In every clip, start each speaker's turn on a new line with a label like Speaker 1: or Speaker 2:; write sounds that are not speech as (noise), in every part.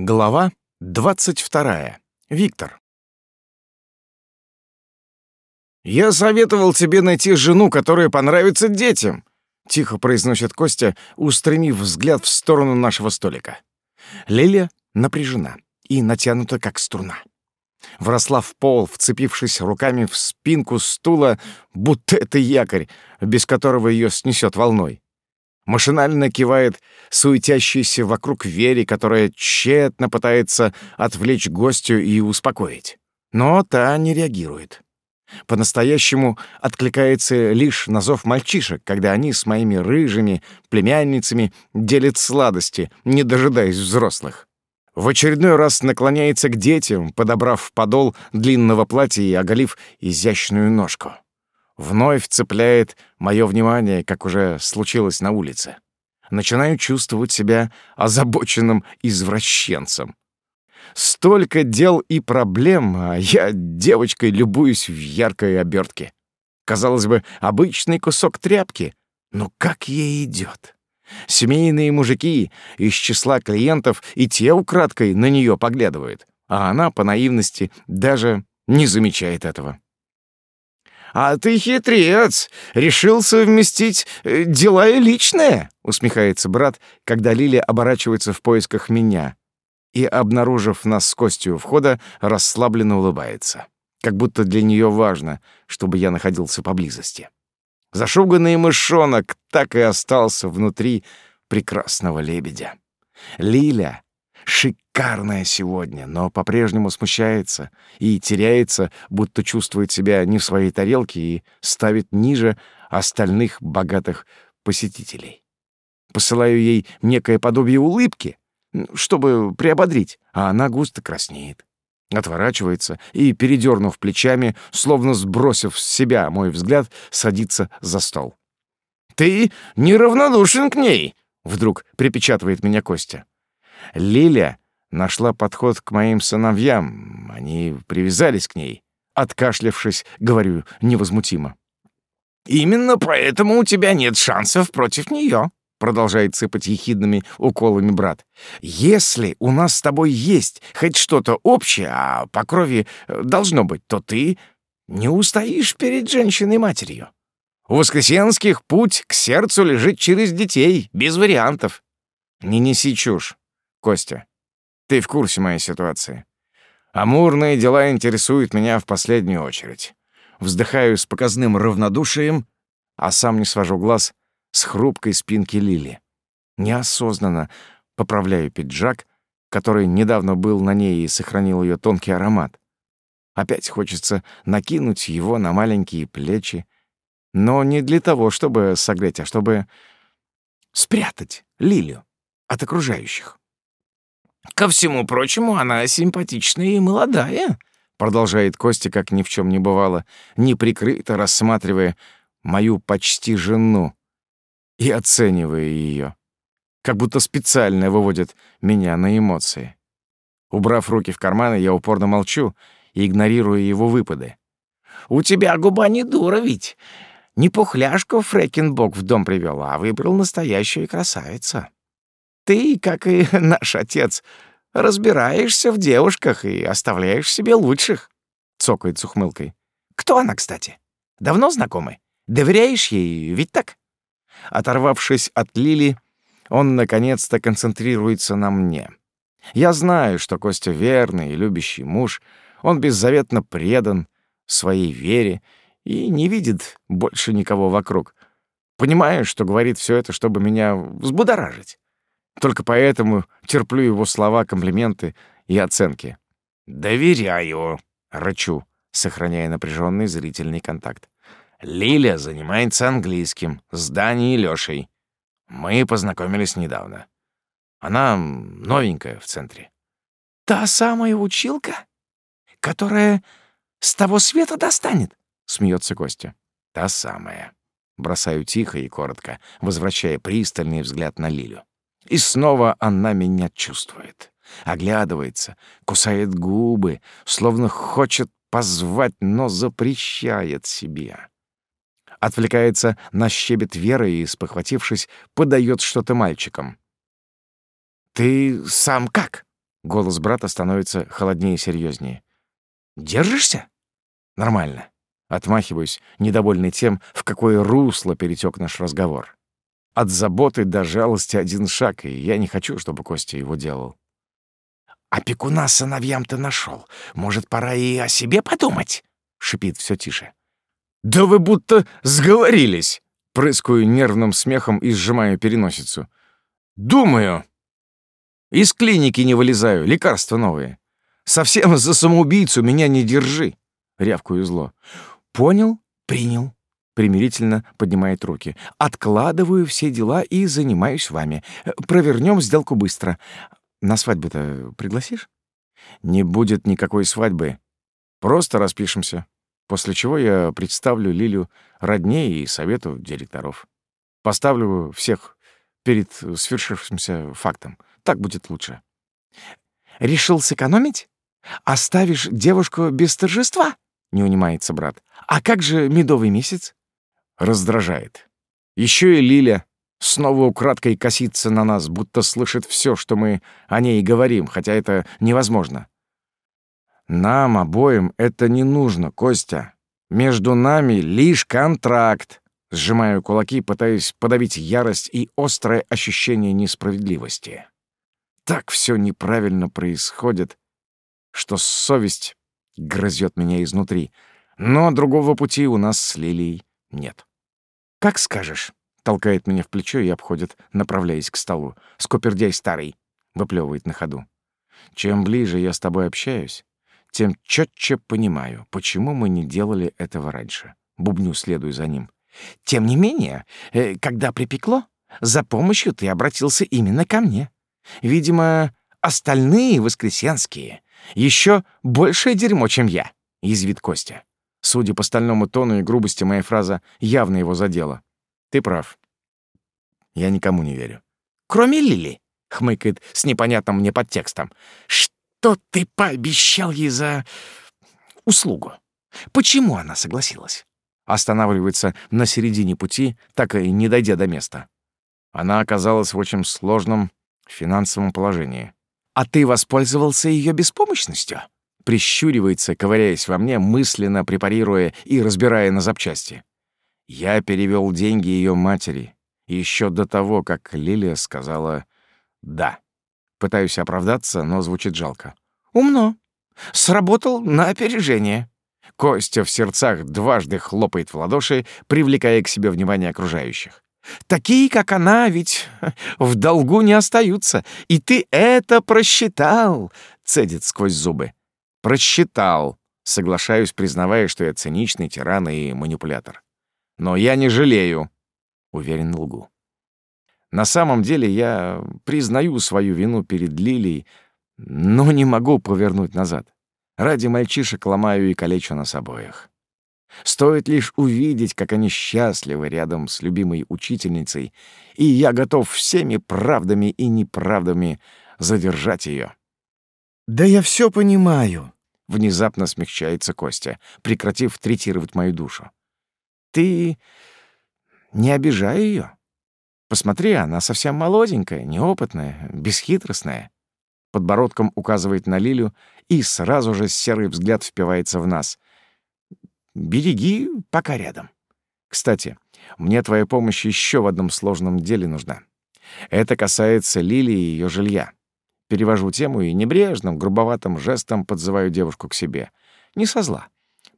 Speaker 1: Глава 22. Виктор. «Я советовал тебе найти жену, которая понравится детям», — тихо произносит Костя, устремив взгляд в сторону нашего столика. Лилия напряжена и натянута, как струна. Вросла в пол, вцепившись руками в спинку стула, будто это якорь, без которого ее снесет волной. Машинально кивает суетящейся вокруг Вере, которая тщетно пытается отвлечь гостю и успокоить. Но та не реагирует. По-настоящему откликается лишь на зов мальчишек, когда они с моими рыжими племянницами делят сладости, не дожидаясь взрослых. В очередной раз наклоняется к детям, подобрав подол длинного платья и оголив изящную ножку вновь цепляет мое внимание, как уже случилось на улице. Начинаю чувствовать себя озабоченным извращенцем. Столько дел и проблем, а я девочкой любуюсь в яркой обертке. Казалось бы, обычный кусок тряпки, но как ей идет. Семейные мужики из числа клиентов и те украдкой на нее поглядывают, а она по наивности даже не замечает этого. «А ты хитрец! Решил совместить э, дела и личное!» — усмехается брат, когда Лилия оборачивается в поисках меня и, обнаружив нас с Костью входа, расслабленно улыбается. Как будто для нее важно, чтобы я находился поблизости. Зашуганный мышонок так и остался внутри прекрасного лебедя. Лиля шикарная сегодня, но по-прежнему смущается и теряется, будто чувствует себя не в своей тарелке и ставит ниже остальных богатых посетителей. Посылаю ей некое подобие улыбки, чтобы приободрить, а она густо краснеет. Отворачивается и, передернув плечами, словно сбросив с себя мой взгляд, садится за стол. «Ты неравнодушен к ней!» — вдруг припечатывает меня Костя. Лиля нашла подход к моим сыновьям. Они привязались к ней. Откашлявшись, говорю невозмутимо. «Именно поэтому у тебя нет шансов против нее», — продолжает сыпать ехидными уколами брат. «Если у нас с тобой есть хоть что-то общее, а по крови э, должно быть, то ты не устоишь перед женщиной-матерью. У Воскресенских путь к сердцу лежит через детей, без вариантов. Не неси чушь. Костя, ты в курсе моей ситуации. Амурные дела интересуют меня в последнюю очередь. Вздыхаю с показным равнодушием, а сам не свожу глаз с хрупкой спинки Лили. Неосознанно поправляю пиджак, который недавно был на ней и сохранил ее тонкий аромат. Опять хочется накинуть его на маленькие плечи, но не для того, чтобы согреть, а чтобы спрятать Лилию от окружающих. Ко всему прочему, она симпатичная и молодая, продолжает Костя, как ни в чем не бывало, неприкрыто рассматривая мою почти жену и оценивая ее, как будто специально выводит меня на эмоции. Убрав руки в карманы, я упорно молчу, игнорируя его выпады. «У тебя губа не дура ведь. Не пухляшку Фрекенбок в дом привел, а выбрал настоящую красавицу. Ты, как и (laughs) наш отец, разбираешься в девушках и оставляешь себе лучших», — цокает с ухмылкой. «Кто она, кстати? Давно знакомы? Доверяешь ей, ведь так?» Оторвавшись от Лили, он наконец-то концентрируется на мне. Я знаю, что Костя верный и любящий муж, он беззаветно предан своей вере и не видит больше никого вокруг. Понимаю, что говорит все это, чтобы меня взбудоражить. Только поэтому терплю его слова, комплименты и оценки. «Доверяю», — рычу, сохраняя напряженный зрительный контакт. «Лиля занимается английским с Даней и Лёшей. Мы познакомились недавно. Она новенькая в центре». «Та самая училка, которая с того света достанет?» — смеется Костя. «Та самая». Бросаю тихо и коротко, возвращая пристальный взгляд на Лилю. И снова она меня чувствует. Оглядывается, кусает губы, словно хочет позвать, но запрещает себе. Отвлекается на щебет Веры и, спохватившись, подает что-то мальчикам. «Ты сам как?» — Голос брата становится холоднее и серьезнее. «Держишься?» «Нормально». Отмахиваюсь, недовольный тем, в какое русло перетек наш разговор. От заботы до жалости один шаг, и я не хочу, чтобы Костя его делал.
Speaker 2: «Опекуна сыновьям ты нашел. Может, пора и о себе подумать?» — шипит все тише.
Speaker 1: «Да вы будто сговорились!» Прыскаю нервным смехом и сжимаю переносицу. «Думаю!» Из клиники не вылезаю, лекарства новые. Совсем за самоубийцу меня не держи. Рявкую зло. Понял, принял. Примирительно поднимает руки. Откладываю все дела и занимаюсь вами. Провернем сделку быстро. На свадьбу-то пригласишь? Не будет никакой свадьбы. Просто распишемся. После чего я представлю Лилю роднее и совету директоров. Поставлю всех перед свершившимся фактом. Так будет лучше.
Speaker 2: Решил сэкономить? Оставишь девушку без торжества? Не унимается брат. А как же медовый месяц?
Speaker 1: Раздражает. Еще и Лиля снова украдкой косится на нас, будто слышит все, что мы о ней говорим, хотя это невозможно. Нам обоим это не нужно, Костя. Между нами лишь контракт. Сжимаю кулаки, пытаясь подавить ярость и острое ощущение несправедливости. Так все неправильно происходит, что совесть грызет меня изнутри, но другого пути у нас с Лилией нет. «Как скажешь», — толкает меня в плечо и обходит, направляясь к столу. «Скупердяй старый», — выплевывает на ходу. «Чем ближе я с тобой общаюсь, тем четче понимаю, почему мы не делали этого раньше. Бубню, следую за ним.
Speaker 2: Тем не менее, э, когда припекло, за помощью ты обратился именно ко мне. Видимо, остальные воскресенские еще большее дерьмо, чем я, — язвит Костя.
Speaker 1: Судя по стальному тону и грубости, моя фраза явно его задела. Ты прав. Я никому не верю.
Speaker 2: Кроме Лили, — хмыкает с непонятным мне подтекстом. Что ты пообещал ей за услугу? Почему она согласилась?
Speaker 1: Останавливается на середине пути, так и не дойдя до места. Она оказалась в очень сложном финансовом положении.
Speaker 2: «А ты воспользовался ее беспомощностью?»
Speaker 1: Прищуривается, ковыряясь во мне, мысленно препарируя и разбирая на запчасти. Я перевел деньги ее матери еще до того, как Лилия сказала «да». Пытаюсь оправдаться, но звучит жалко.
Speaker 2: «Умно. Сработал на опережение».
Speaker 1: Костя в сердцах дважды хлопает в ладоши, привлекая к себе внимание окружающих.
Speaker 2: Такие, как она, ведь в долгу не остаются. И ты это просчитал, — цедит сквозь зубы.
Speaker 1: Просчитал, соглашаюсь, признавая, что я циничный тиран и манипулятор. Но я не жалею, — уверен лгу. На самом деле я признаю свою вину перед Лилией, но не могу повернуть назад. Ради мальчишек ломаю и калечу нас обоих. Стоит лишь увидеть, как они счастливы рядом с любимой учительницей, и я готов всеми правдами и неправдами задержать ее.
Speaker 2: «Да я все понимаю», —
Speaker 1: внезапно смягчается Костя, прекратив третировать мою душу. «Ты не обижай ее. Посмотри, она совсем молоденькая, неопытная, бесхитростная». Подбородком указывает на Лилю, и сразу же серый взгляд впивается в нас — Береги, пока рядом. Кстати, мне твоя помощь еще в одном сложном деле нужна. Это касается Лили и ее жилья. Перевожу тему и небрежным, грубоватым жестом подзываю девушку к себе. Не со зла.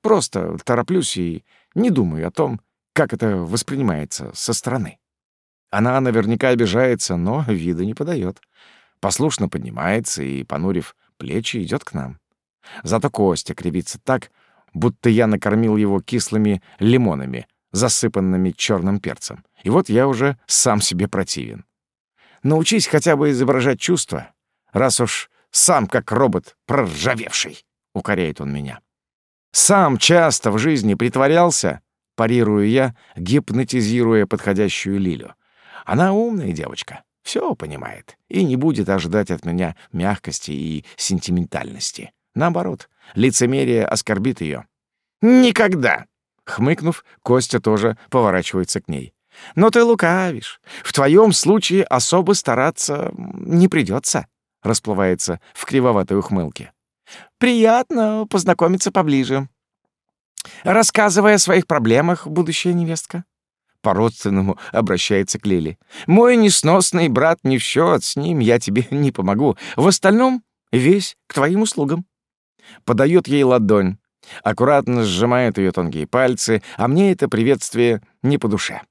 Speaker 1: Просто тороплюсь и не думаю о том, как это воспринимается со стороны. Она наверняка обижается, но вида не подает. Послушно поднимается и, понурив плечи, идет к нам. Зато Костя кривится так, будто я накормил его кислыми лимонами, засыпанными черным перцем. И вот я уже сам себе противен. Научись хотя бы изображать чувства, раз уж сам как робот проржавевший, — укоряет он меня. Сам часто в жизни притворялся, парирую я, гипнотизируя подходящую Лилю. Она умная девочка, все понимает и не будет ожидать от меня мягкости и сентиментальности. Наоборот, лицемерие оскорбит ее. «Никогда!» Хмыкнув, Костя тоже поворачивается к ней. «Но ты лукавишь. В твоем случае особо стараться не придется. Расплывается в кривоватой ухмылке.
Speaker 2: «Приятно познакомиться поближе. Рассказывая о своих проблемах, будущая невестка». По-родственному обращается к Лили. «Мой несносный брат не в счет, с ним я тебе (laughs) не помогу. В остальном весь к твоим услугам».
Speaker 1: Подает ей ладонь, аккуратно сжимает ее тонкие пальцы, а мне это приветствие не по душе.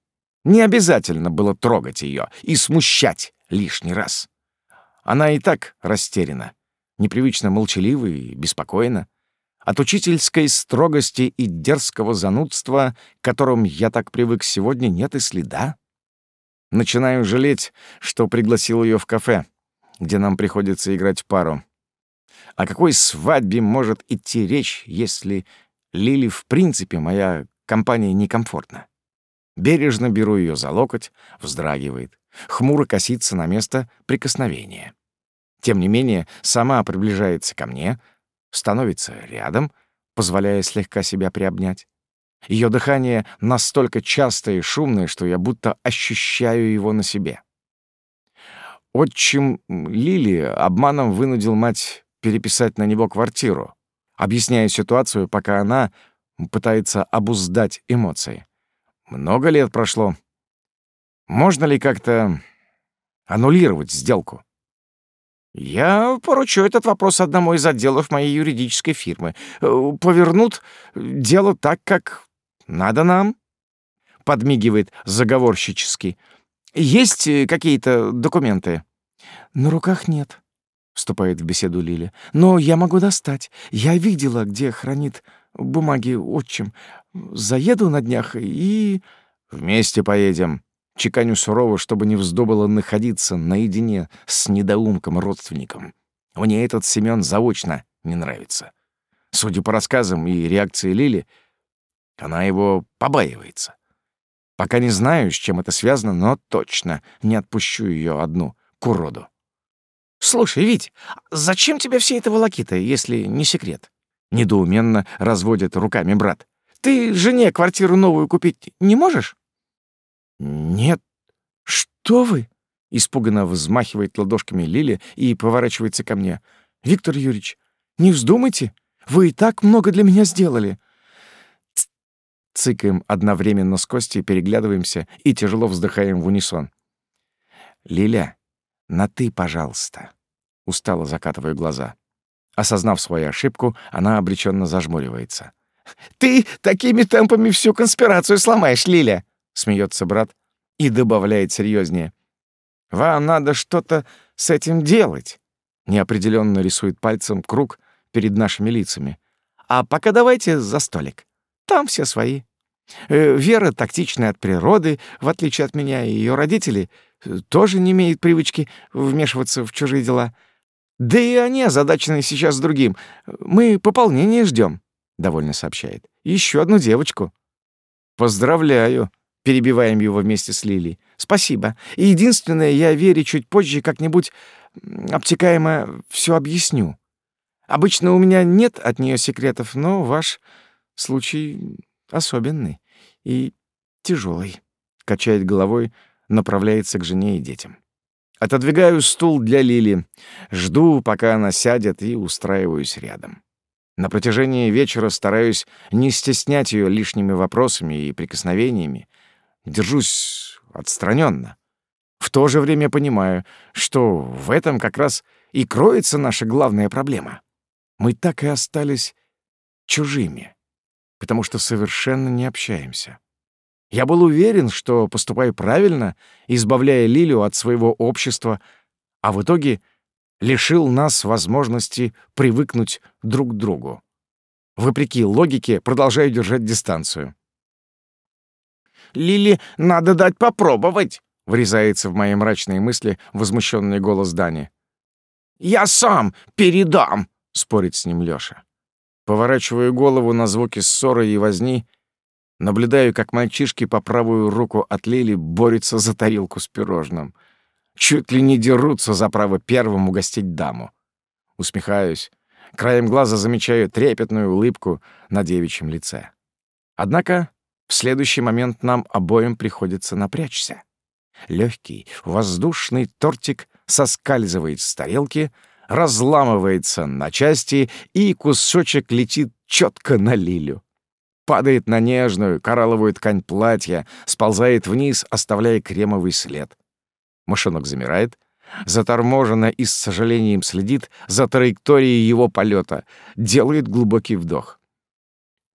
Speaker 1: Не обязательно было трогать ее и смущать лишний раз. Она и так растеряна, непривычно молчалива и беспокойна. От учительской строгости и дерзкого занудства, к которым я так привык сегодня, нет и следа. Начинаю жалеть, что пригласил ее в кафе, где нам приходится играть пару. О какой свадьбе может идти речь, если Лили в принципе моя компания некомфортна? Бережно беру ее за локоть, вздрагивает, хмуро косится на место прикосновения. Тем не менее, сама приближается ко мне, становится рядом, позволяя слегка себя приобнять. Ее дыхание настолько частое и шумное, что я будто ощущаю его на себе. Отчим Лили обманом вынудил мать переписать на него квартиру, объясняя ситуацию, пока она пытается обуздать эмоции. Много лет прошло. Можно ли как-то аннулировать сделку? Я поручу этот вопрос одному из отделов моей юридической фирмы. Э, повернут дело так, как надо нам. Подмигивает заговорщически. Есть э, какие-то документы?
Speaker 2: На руках нет, вступает в беседу Лили. Но я могу достать. Я видела, где хранит бумаги отчим. Заеду на днях и...
Speaker 1: Вместе поедем. Чеканю сурово, чтобы не вздобало находиться наедине с недоумком-родственником. Мне этот Семён заочно не нравится. Судя по рассказам и реакции Лили, она его побаивается. Пока не знаю, с чем это связано, но точно не отпущу ее одну к уроду.
Speaker 2: «Слушай, Вить, зачем тебе все это волокита, если не секрет?» Недоуменно разводит руками брат. «Ты жене квартиру новую купить не можешь?»
Speaker 1: «Нет, что вы?» — испуганно взмахивает ладошками Лили и поворачивается ко мне. «Виктор Юрьевич, не вздумайте, вы и так много для меня сделали». Цыкаем одновременно с Костей, переглядываемся и тяжело вздыхаем в унисон. «Лиля, на «ты», пожалуйста», — устало закатываю глаза. Осознав свою ошибку, она обреченно зажмуривается.
Speaker 2: «Ты такими темпами всю конспирацию сломаешь, Лиля!»
Speaker 1: — смеется брат и добавляет серьезнее. «Вам надо что-то с этим делать!» Неопределенно рисует пальцем круг перед нашими лицами. «А пока давайте за столик. Там все свои. Э, Вера тактичная от природы, в отличие от меня, и ее родители э, тоже не имеют привычки вмешиваться в чужие дела. Да и они озадачены сейчас другим. Мы пополнение ждем, довольно сообщает. Еще одну девочку. Поздравляю, перебиваем его вместе с Лилией. Спасибо. И единственное, я Вере чуть позже как-нибудь обтекаемо все объясню. Обычно у меня нет от нее секретов, но ваш случай особенный и тяжелый. Качает головой, направляется к жене и детям. Отодвигаю стул для Лили, жду, пока она сядет, и устраиваюсь рядом. На протяжении вечера стараюсь не стеснять ее лишними вопросами и прикосновениями. Держусь отстраненно. В то же время понимаю, что в этом как раз и кроется наша главная проблема. Мы так и остались чужими, потому что совершенно не общаемся. Я был уверен, что поступаю правильно, избавляя Лилию от своего общества, а в итоге лишил нас возможности привыкнуть друг к другу. Вопреки логике, продолжаю держать дистанцию.
Speaker 2: «Лили надо дать попробовать», —
Speaker 1: врезается в мои мрачные мысли возмущенный голос Дани.
Speaker 2: «Я сам передам», — спорит с ним Лёша.
Speaker 1: Поворачиваю голову на звуки ссоры и возни — Наблюдаю, как мальчишки по правую руку от Лили борются за тарелку с пирожным. Чуть ли не дерутся за право первым угостить даму. Усмехаюсь. Краем глаза замечаю трепетную улыбку на девичьем лице. Однако в следующий момент нам обоим приходится напрячься. Легкий, воздушный тортик соскальзывает с тарелки, разламывается на части, и кусочек летит четко на Лилю. Падает на нежную коралловую ткань платья, сползает вниз, оставляя кремовый след. Мышонок замирает, заторможенно и с сожалением следит за траекторией его полета, делает глубокий вдох.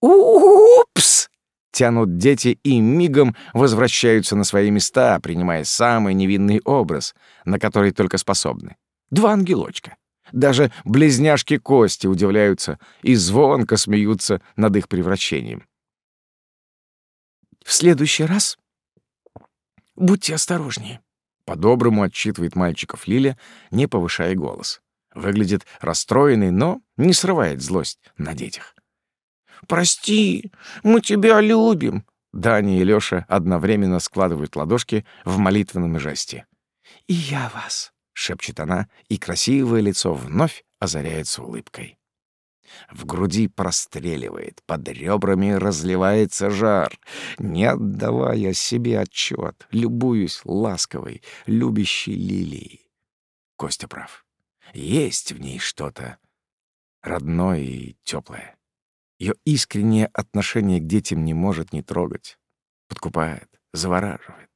Speaker 1: «Упс!» Тянут дети и мигом возвращаются на свои места, принимая самый невинный образ, на который только способны. Два ангелочка. Даже близняшки Кости удивляются и звонко смеются над их превращением. «В следующий раз будьте осторожнее», — по-доброму отчитывает мальчиков Лиля, не повышая голос. Выглядит расстроенный, но не срывает злость на детях. «Прости, мы тебя любим!» Даня и Лёша одновременно складывают ладошки в молитвенном жесте. «И я вас!» — шепчет она, и красивое лицо вновь озаряется улыбкой. В груди простреливает, под ребрами разливается жар. Не отдавая себе отчет, любуюсь ласковой, любящей лилией. Костя прав. Есть в ней что-то родное и теплое. Ее искреннее отношение к детям не может не трогать. Подкупает, завораживает.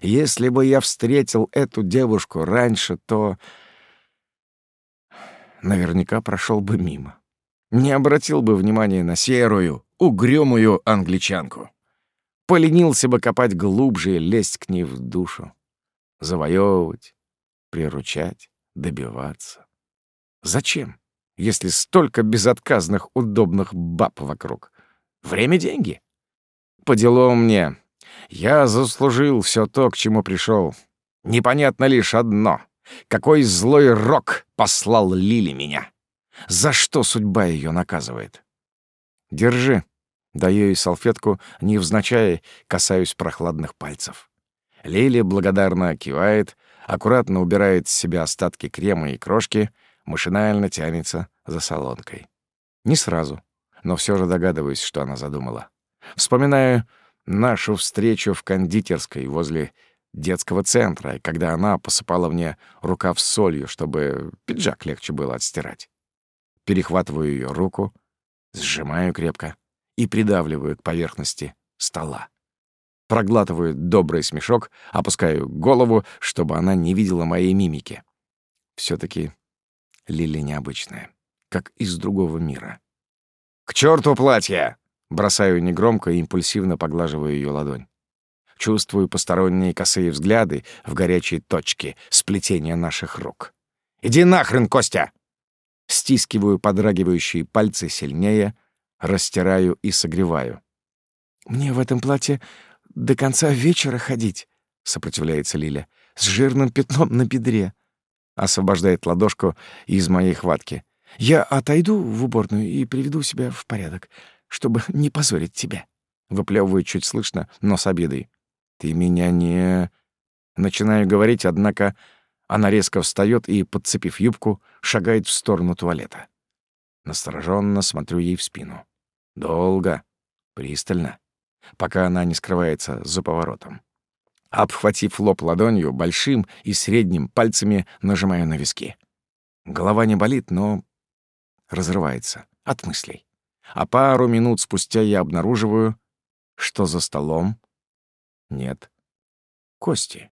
Speaker 1: Если бы я встретил эту девушку раньше, то наверняка прошел бы мимо. Не обратил бы внимания на серую, угрюмую англичанку. Поленился бы копать глубже и лезть к ней в душу. Завоевывать, приручать, добиваться. Зачем? Если столько безотказных, удобных баб вокруг? Время — деньги. По делу мне. Я заслужил все то, к чему пришел. Непонятно лишь одно. Какой злой рок послал Лили меня? За что судьба ее наказывает? Держи. Даю ей салфетку, невзначай касаюсь прохладных пальцев. Лили благодарно кивает, аккуратно убирает с себя остатки крема и крошки, машинально тянется за солонкой. Не сразу, но все же догадываюсь, что она задумала. Вспоминаю нашу встречу в кондитерской возле детского центра, когда она посыпала мне рукав солью, чтобы пиджак легче было отстирать. Перехватываю ее руку, сжимаю крепко и придавливаю к поверхности стола. Проглатываю добрый смешок, опускаю голову, чтобы она не видела моей мимики. все таки Лили необычная, как из другого мира. «К черту платье!» Бросаю негромко и импульсивно поглаживаю ее ладонь. Чувствую посторонние косые взгляды в горячие точки сплетения наших рук. «Иди нахрен, Костя!» Стискиваю подрагивающие пальцы сильнее, растираю и согреваю. «Мне в этом платье до конца вечера ходить», — сопротивляется Лиля, — «с жирным пятном на бедре освобождает ладошку из моей хватки. «Я отойду в уборную и приведу себя в порядок, чтобы не позорить тебя». Выплёвываю чуть слышно, но с обидой. «Ты меня не...» Начинаю говорить, однако она резко встаёт и, подцепив юбку, шагает в сторону туалета. Настороженно смотрю ей в спину. Долго, пристально, пока она не скрывается за поворотом. Обхватив лоб ладонью, большим и средним пальцами нажимаю на виски. Голова не болит, но разрывается от мыслей. А пару минут спустя я обнаруживаю, что за столом нет кости.